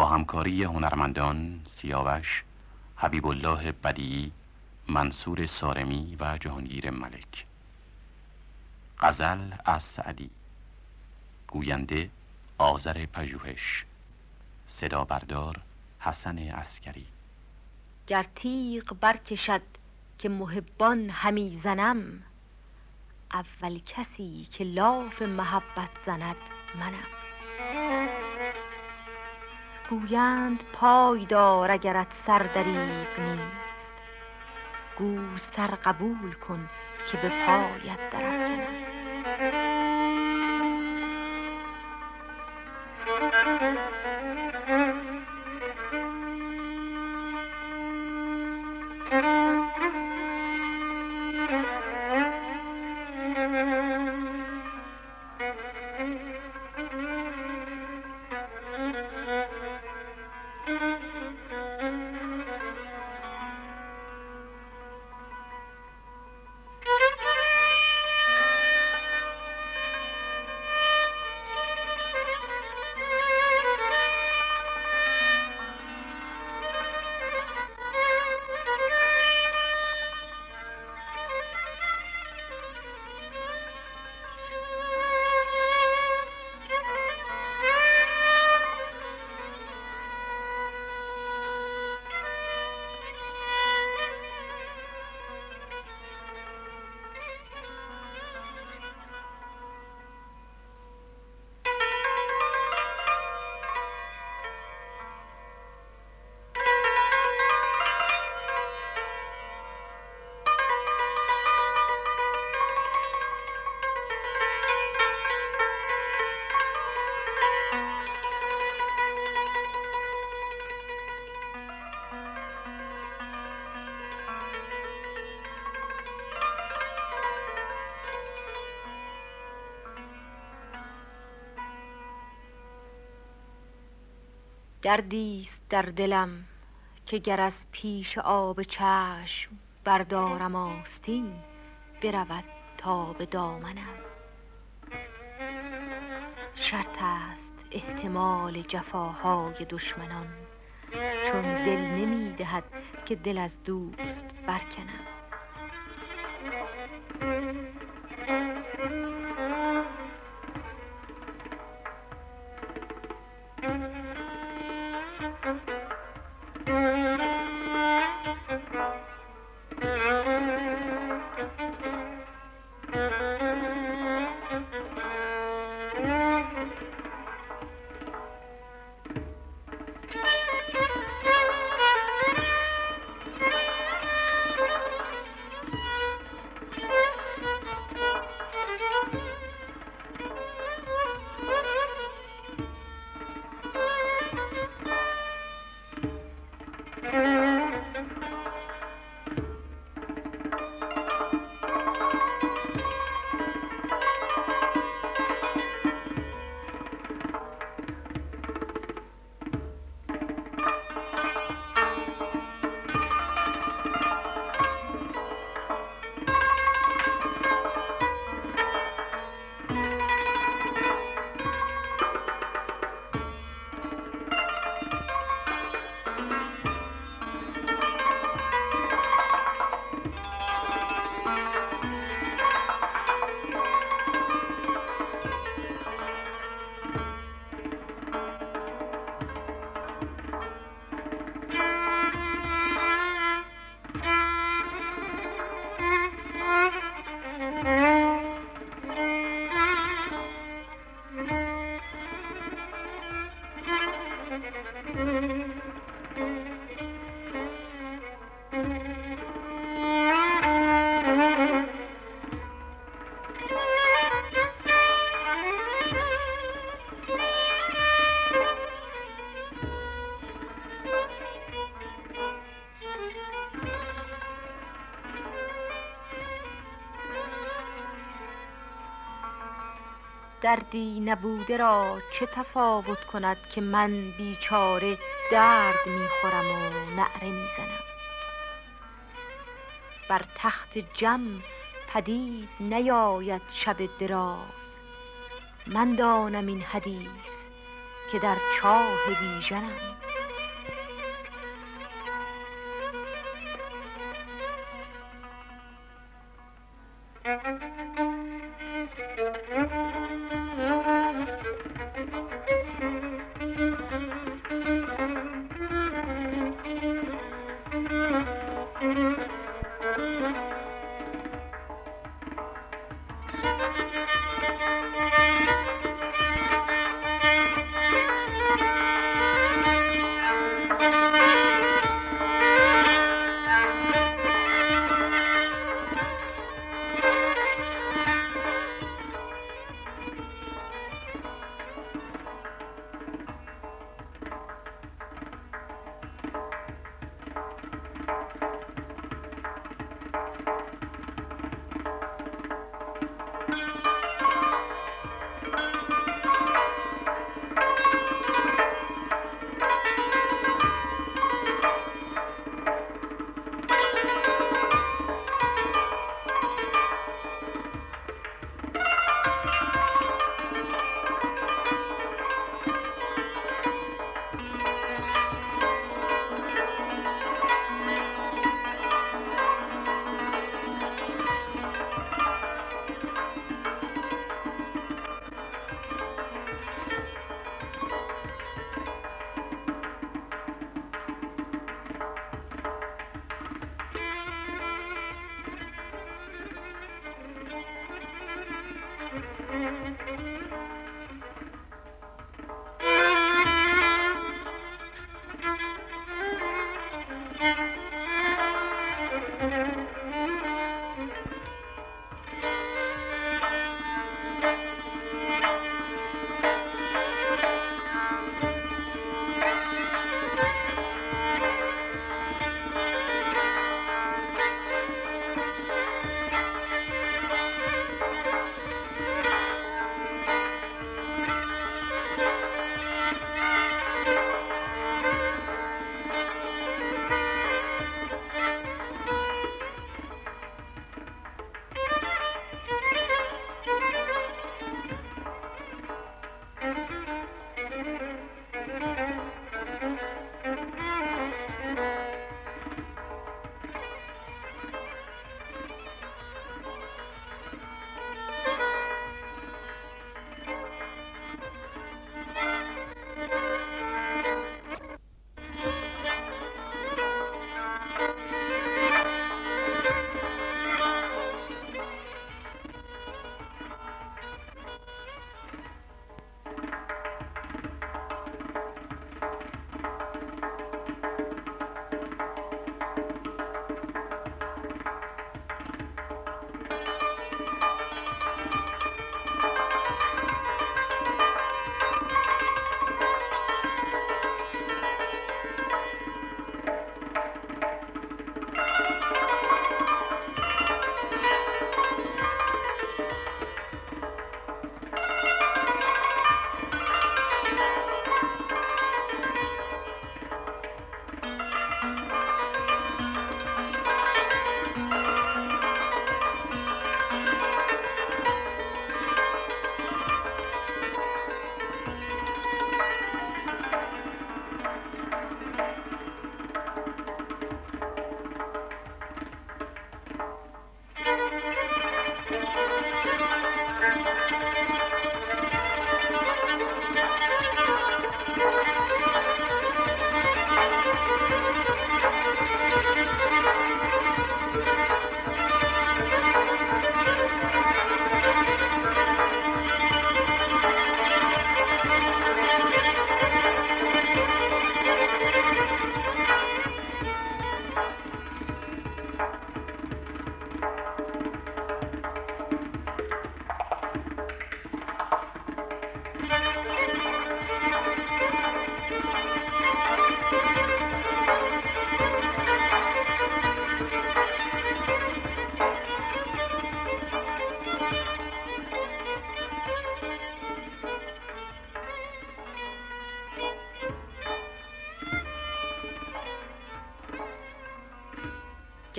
با همکاری هنرمندان سیاوش حبیب الله بدیعی منصور سارمی و جهانگیر ملک. غزل از سعدی. گوینده آذر پژوهش. صدا بردار حسن عسکری. گر تیغ برکشد که محبان همی زنم اول کسی که لاف محبت زند منم. گویند پای دار اگرت سر دریغ نیست. گو سر قبول کن که به پایت درفکنم دردیست در دلم که گر از پیش آب چشم بردارم آستین برود تا به دامنم. شرط است احتمال جفاهای دشمنان چون دل نمی دهد که دل از دوست برکنم. دردی نبوده را چه تفاوت کند که من بیچاره درد می‌خورم و نعره می‌زنم؟ بر تخت جم پدید نیاید شب دراز. من دانم این حدیث که در چاه بیژنم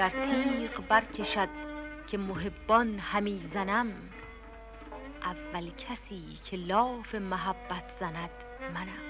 گر تیغ برکشد که محبان همی زنم اول کسی که لاف محبت زند منم.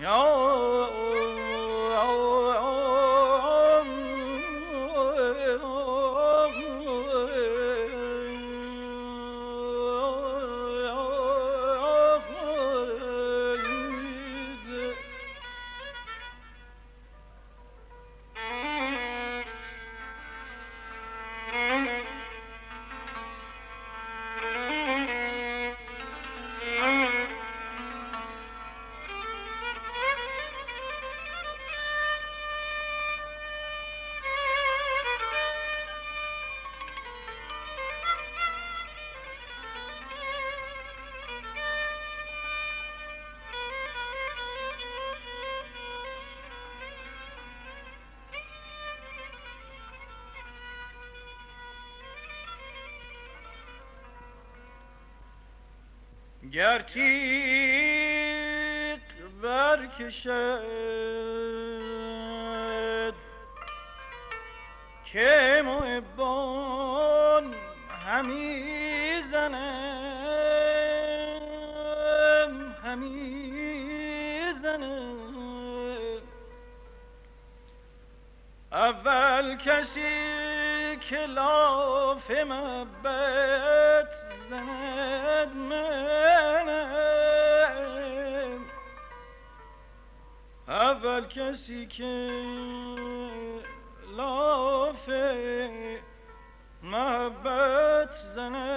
You گر برکشد. که محبان همی زنم همی زنم. اول کسی که لاف محبت اول کسی که لاف محبت زند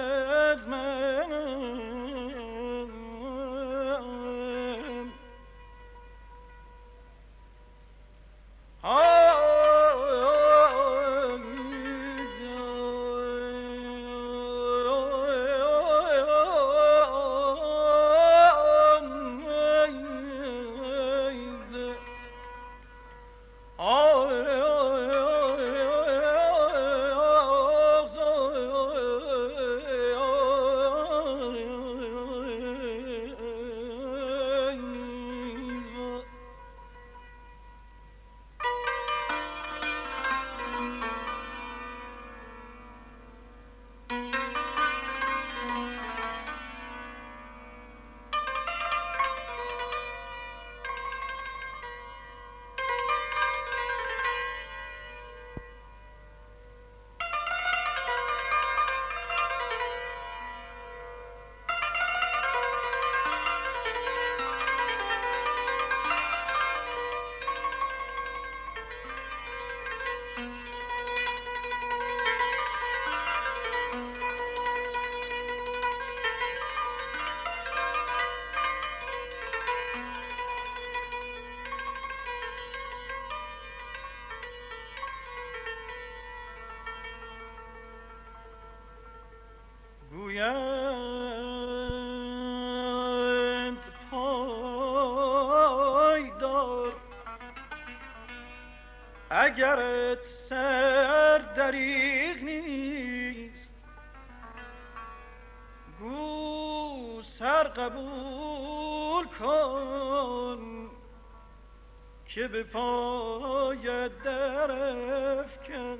اگرت سر دریغ نیست گو سر قبول کن که به پای درف که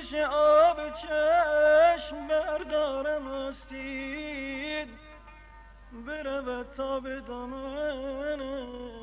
پیش آب چشم بردارم استید برود تا بدانم Yo!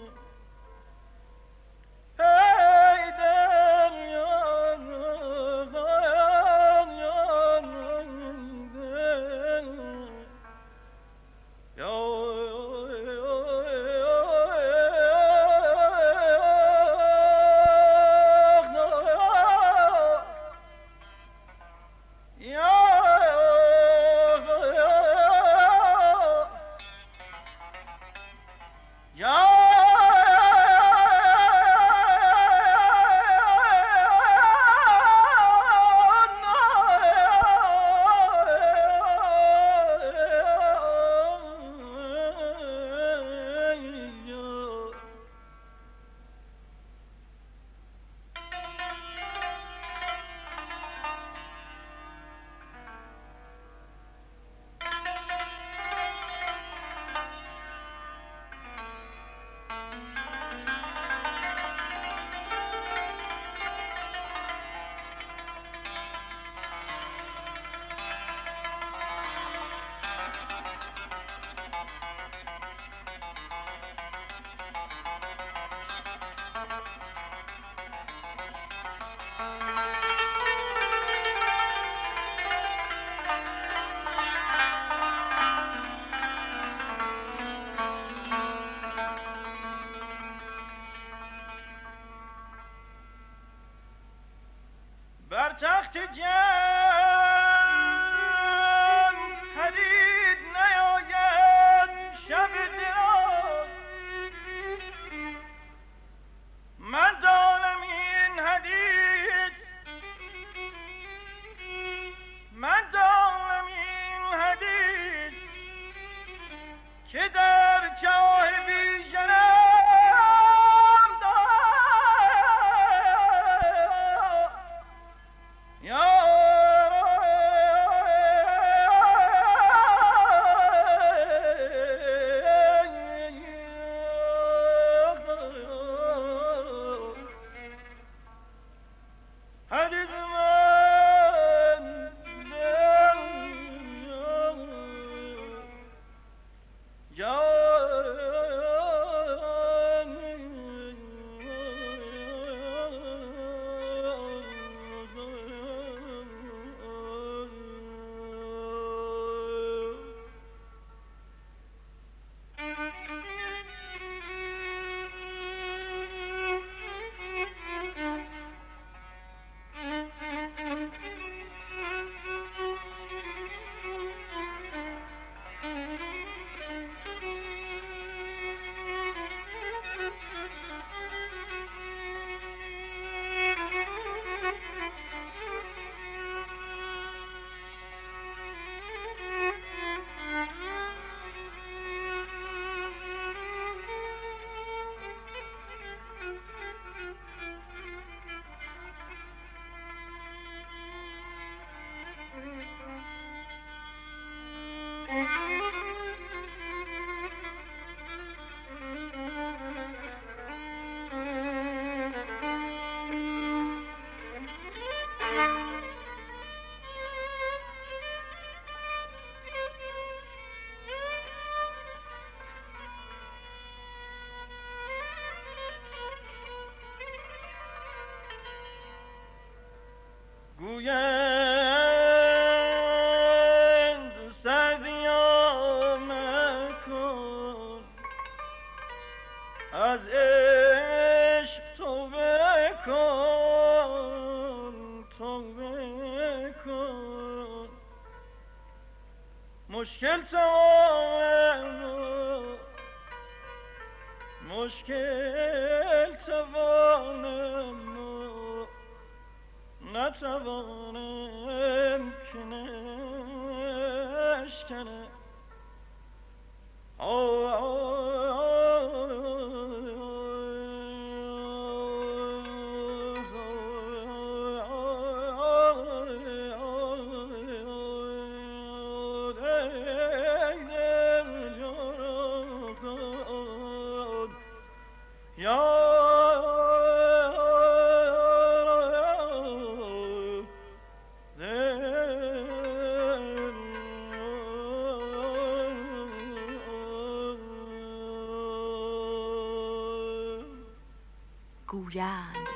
گویند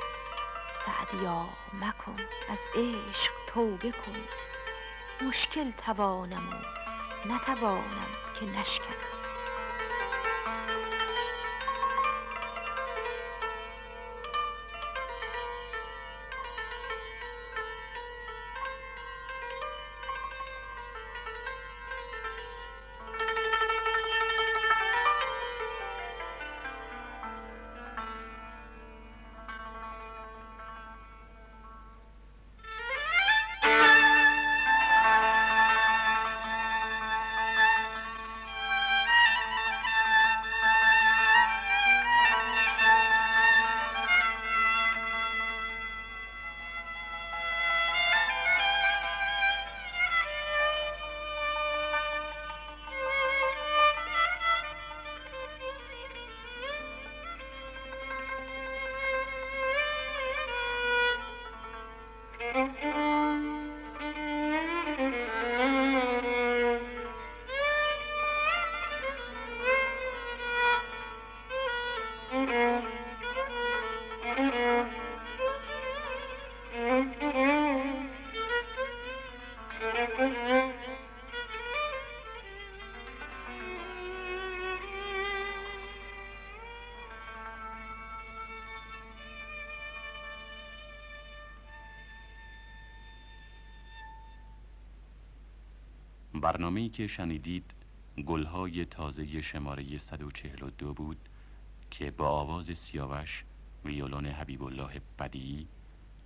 سعدیا مکن از عشق توبه کن. مشکل توانم و نتوانم که نشکنم. برنامه‌ای که شنیدید گلهای تازه شماره 142 بود که با آواز سیاوش ویولون حبیب الله بدی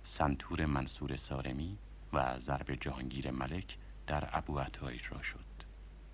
سنتور منصور سارمی و ضرب جهانگیر ملک در ابو اجرا شد.